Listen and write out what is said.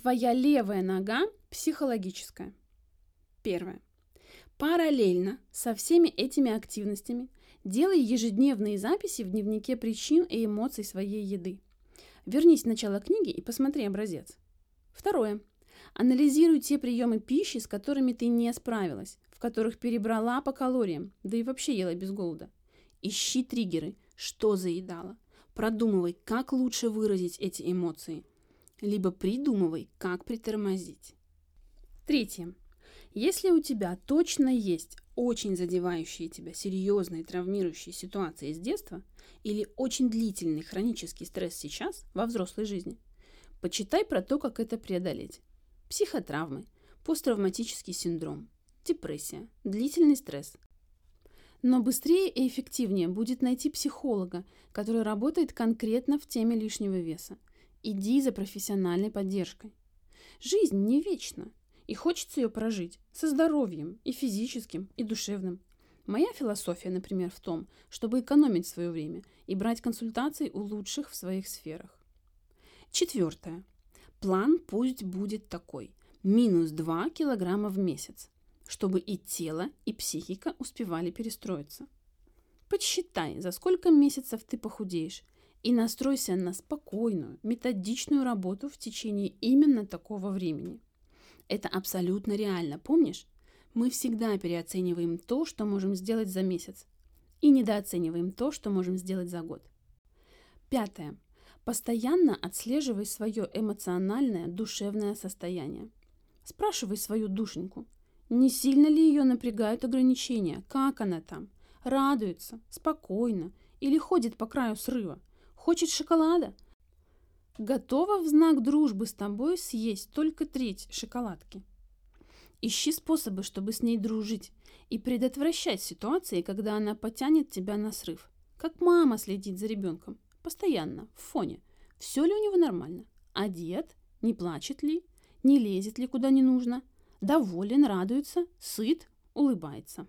Твоя левая нога психологическая. Первое. Параллельно со всеми этими активностями делай ежедневные записи в дневнике причин и эмоций своей еды. Вернись в начало книги и посмотри образец. Второе. Анализируй те приемы пищи, с которыми ты не справилась, в которых перебрала по калориям, да и вообще ела без голода. Ищи триггеры, что заедала. Продумывай, как лучше выразить эти эмоции. Либо придумывай, как притормозить. Третье. Если у тебя точно есть очень задевающие тебя серьезные травмирующие ситуации с детства или очень длительный хронический стресс сейчас во взрослой жизни, почитай про то, как это преодолеть. Психотравмы, посттравматический синдром, депрессия, длительный стресс. Но быстрее и эффективнее будет найти психолога, который работает конкретно в теме лишнего веса. Иди за профессиональной поддержкой. Жизнь не вечна, и хочется ее прожить со здоровьем и физическим, и душевным. Моя философия, например, в том, чтобы экономить свое время и брать консультации у лучших в своих сферах. Четвертое. План пусть будет такой. Минус 2 килограмма в месяц, чтобы и тело, и психика успевали перестроиться. Подсчитай, за сколько месяцев ты похудеешь, и настройся на спокойную, методичную работу в течение именно такого времени. Это абсолютно реально, помнишь? Мы всегда переоцениваем то, что можем сделать за месяц, и недооцениваем то, что можем сделать за год. Пятое. Постоянно отслеживай свое эмоциональное, душевное состояние. Спрашивай свою душеньку, не сильно ли ее напрягают ограничения, как она там, радуется, спокойно или ходит по краю срыва, хочет шоколада, готова в знак дружбы с тобой съесть только треть шоколадки. Ищи способы, чтобы с ней дружить и предотвращать ситуации, когда она потянет тебя на срыв. Как мама следит за ребенком. Постоянно, в фоне. Все ли у него нормально? Одет? Не плачет ли? Не лезет ли куда не нужно? Доволен, радуется, сыт, улыбается.